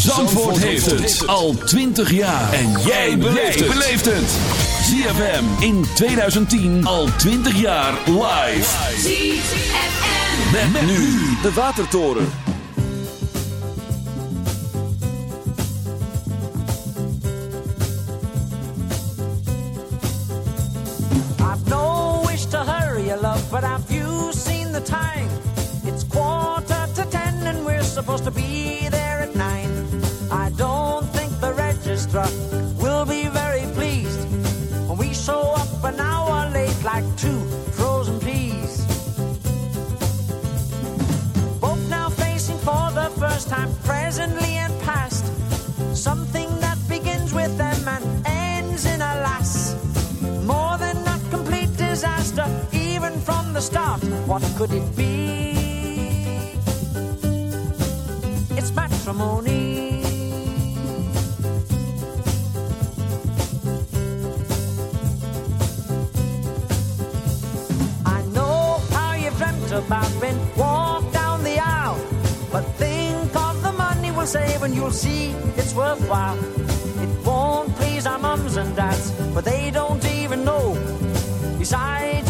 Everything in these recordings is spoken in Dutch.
Zandvoort heeft het al 20 jaar. En jij beleeft het. ZFM in 2010 al 20 jaar live. ZFM. Met, met nu de Watertoren. I've no wish to hurry you, love, but have you seen the time? The start. What could it be? It's matrimony. I know how you've dreamt about being walked down the aisle, but think of the money we'll save and you'll see it's worthwhile. It won't please our mums and dads, but they don't even know. Besides,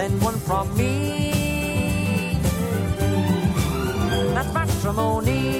then one from me. That's matrimony.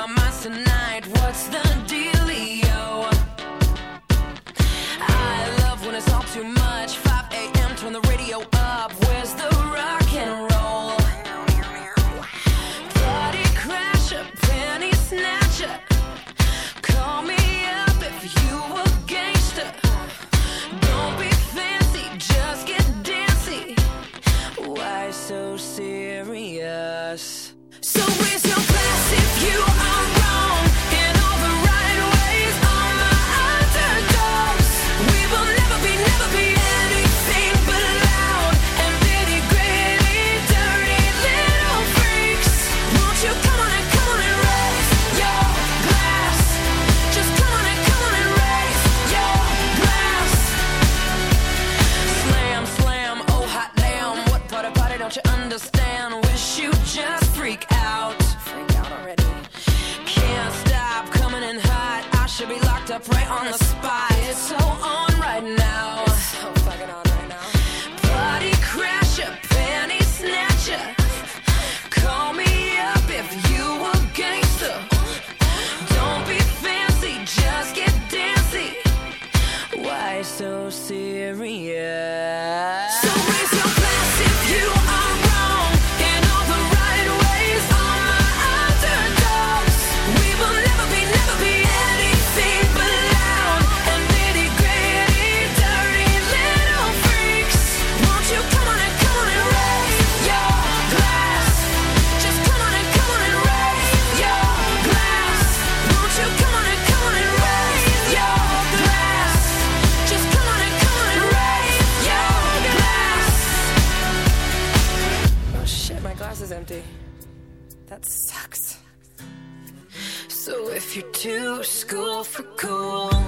your mind tonight. What's the school for cool.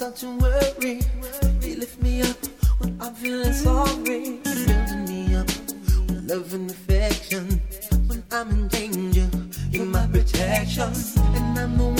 start to worry. Lift me up when I'm feeling sorry. Building me up with love and affection. When I'm in danger, you're my protection. And I'm the one.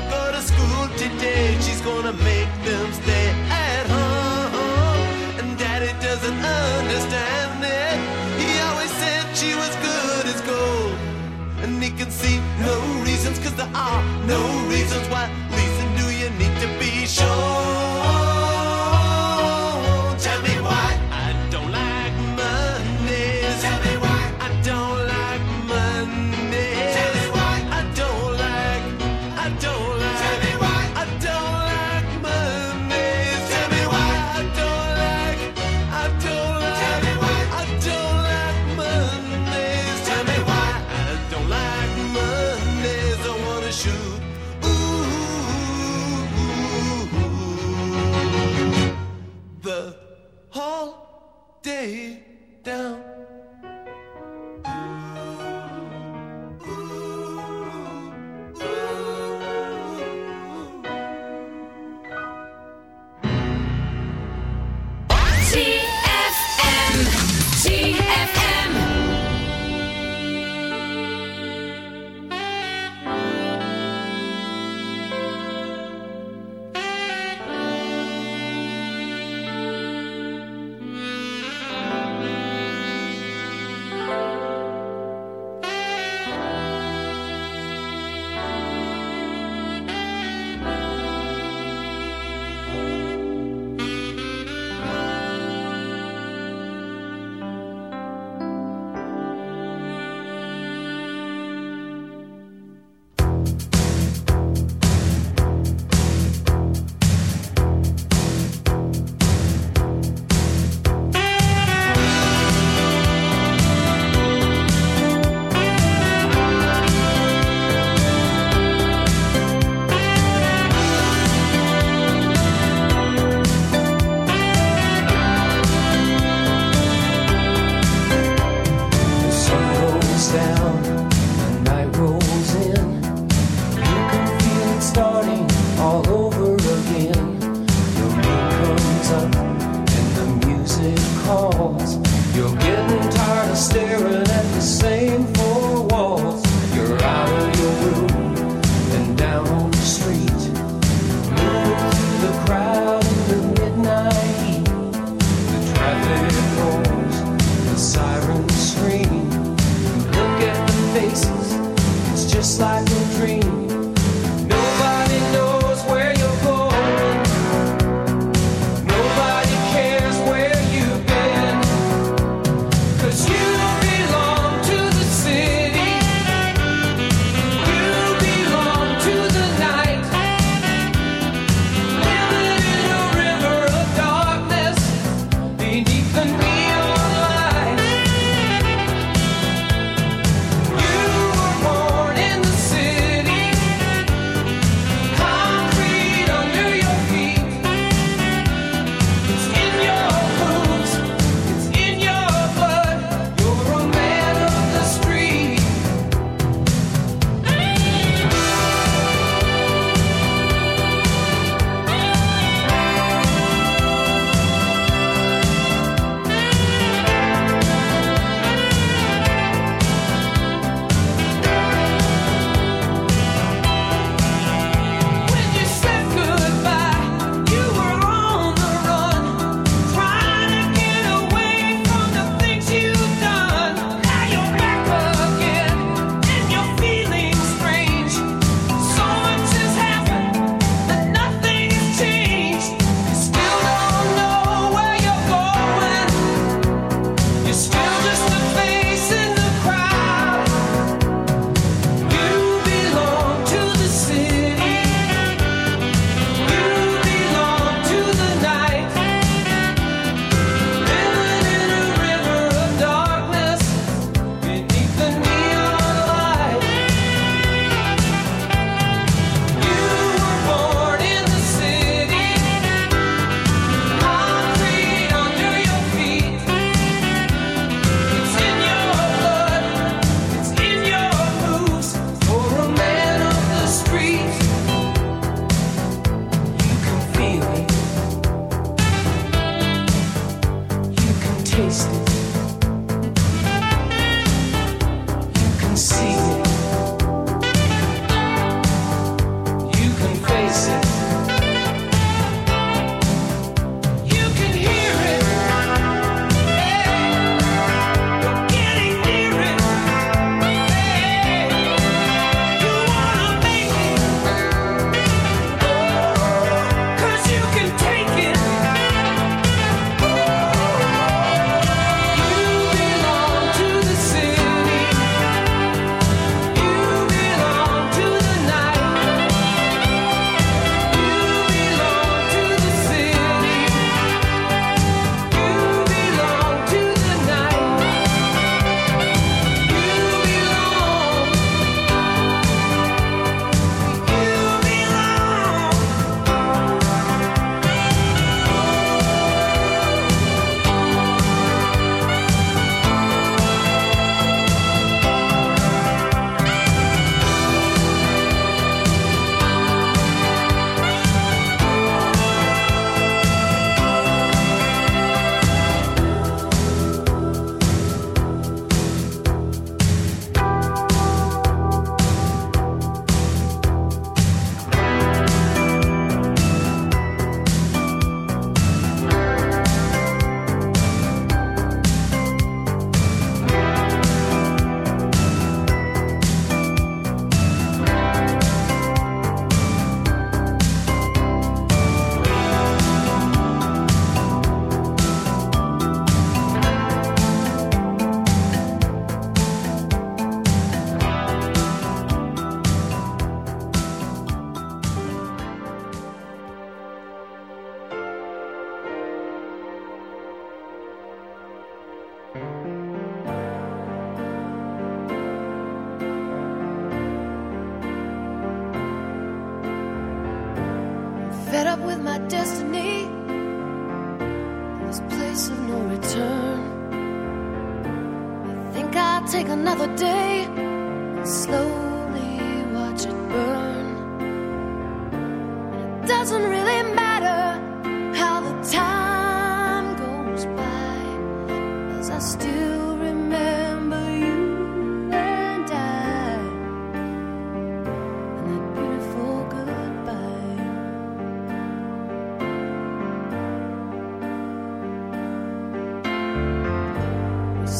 gonna go to school today. She's gonna make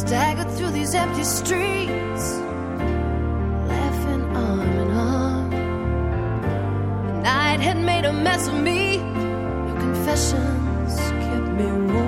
staggered through these empty streets, laughing arm in arm. The night had made a mess of me. Your confessions kept me warm.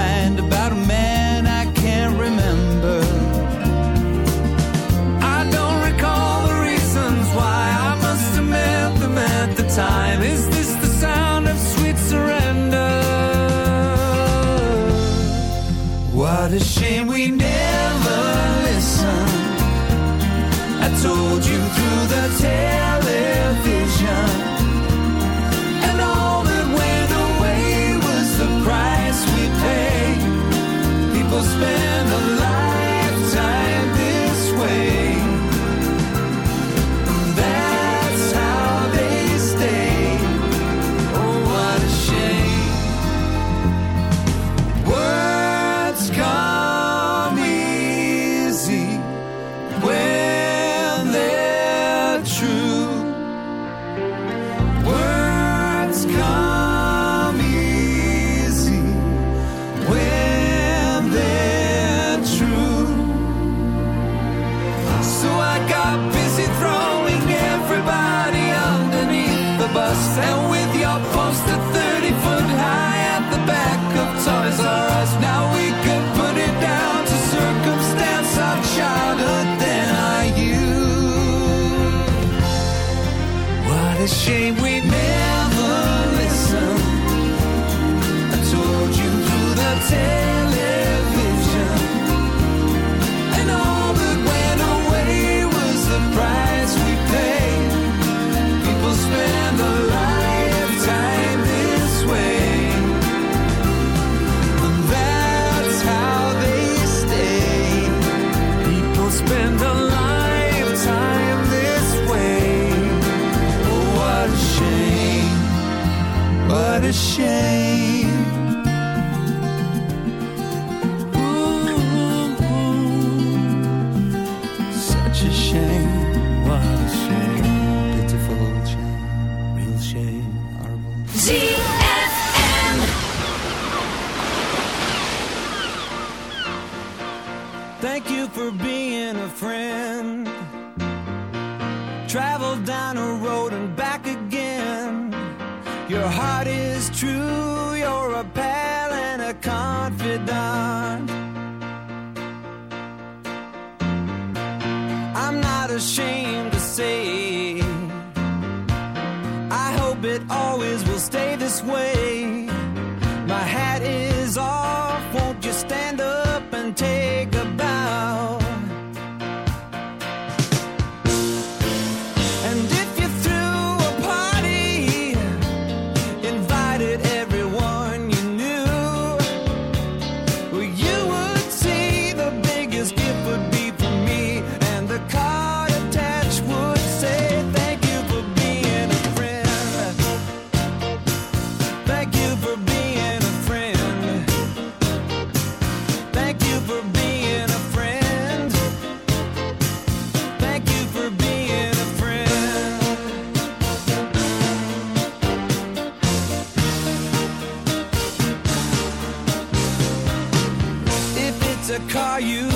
tell always will stay this way. You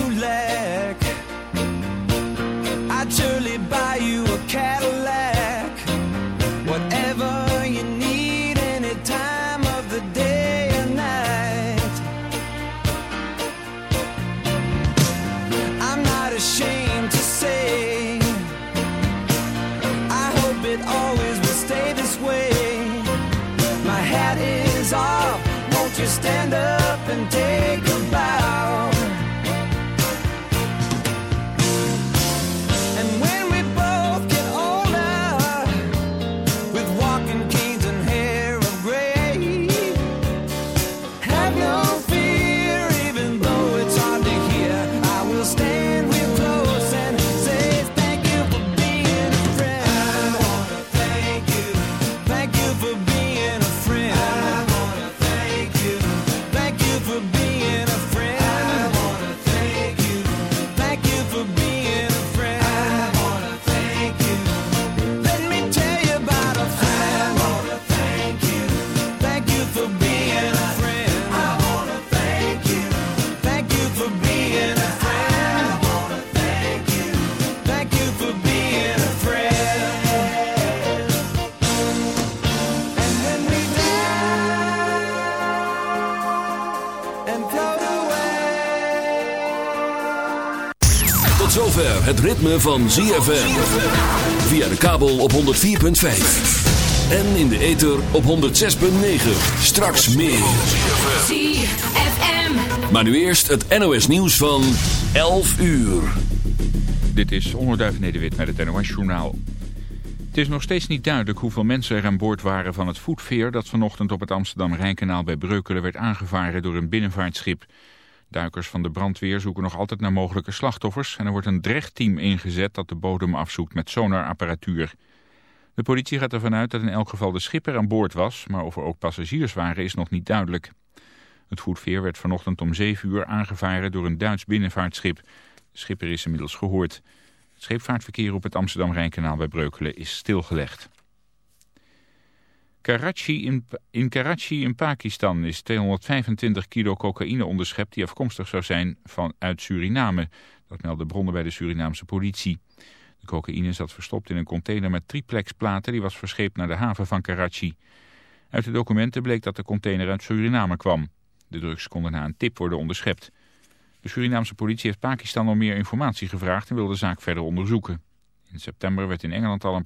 zover het ritme van ZFM. Via de kabel op 104.5. En in de ether op 106.9. Straks meer. ZFM. Maar nu eerst het NOS nieuws van 11 uur. Dit is Onderduif Nederwit met het NOS Journaal. Het is nog steeds niet duidelijk hoeveel mensen er aan boord waren van het voetveer... dat vanochtend op het Amsterdam-Rijnkanaal bij Breukelen werd aangevaren door een binnenvaartschip. Duikers van de brandweer zoeken nog altijd naar mogelijke slachtoffers... en er wordt een drechtteam ingezet dat de bodem afzoekt met sonarapparatuur. De politie gaat ervan uit dat in elk geval de schipper aan boord was... maar of er ook passagiers waren is nog niet duidelijk. Het voetveer werd vanochtend om 7 uur aangevaren door een Duits binnenvaartschip. De schipper is inmiddels gehoord. Het scheepvaartverkeer op het Amsterdam-Rijnkanaal bij Breukelen is stilgelegd. Karachi in, in Karachi in Pakistan is 225 kilo cocaïne onderschept die afkomstig zou zijn van, uit Suriname. Dat melden bronnen bij de Surinaamse politie. De cocaïne zat verstopt in een container met triplexplaten die was verscheept naar de haven van Karachi. Uit de documenten bleek dat de container uit Suriname kwam. De drugs konden na een tip worden onderschept. De Surinaamse politie heeft Pakistan om meer informatie gevraagd en wil de zaak verder onderzoeken. In september werd in Engeland al een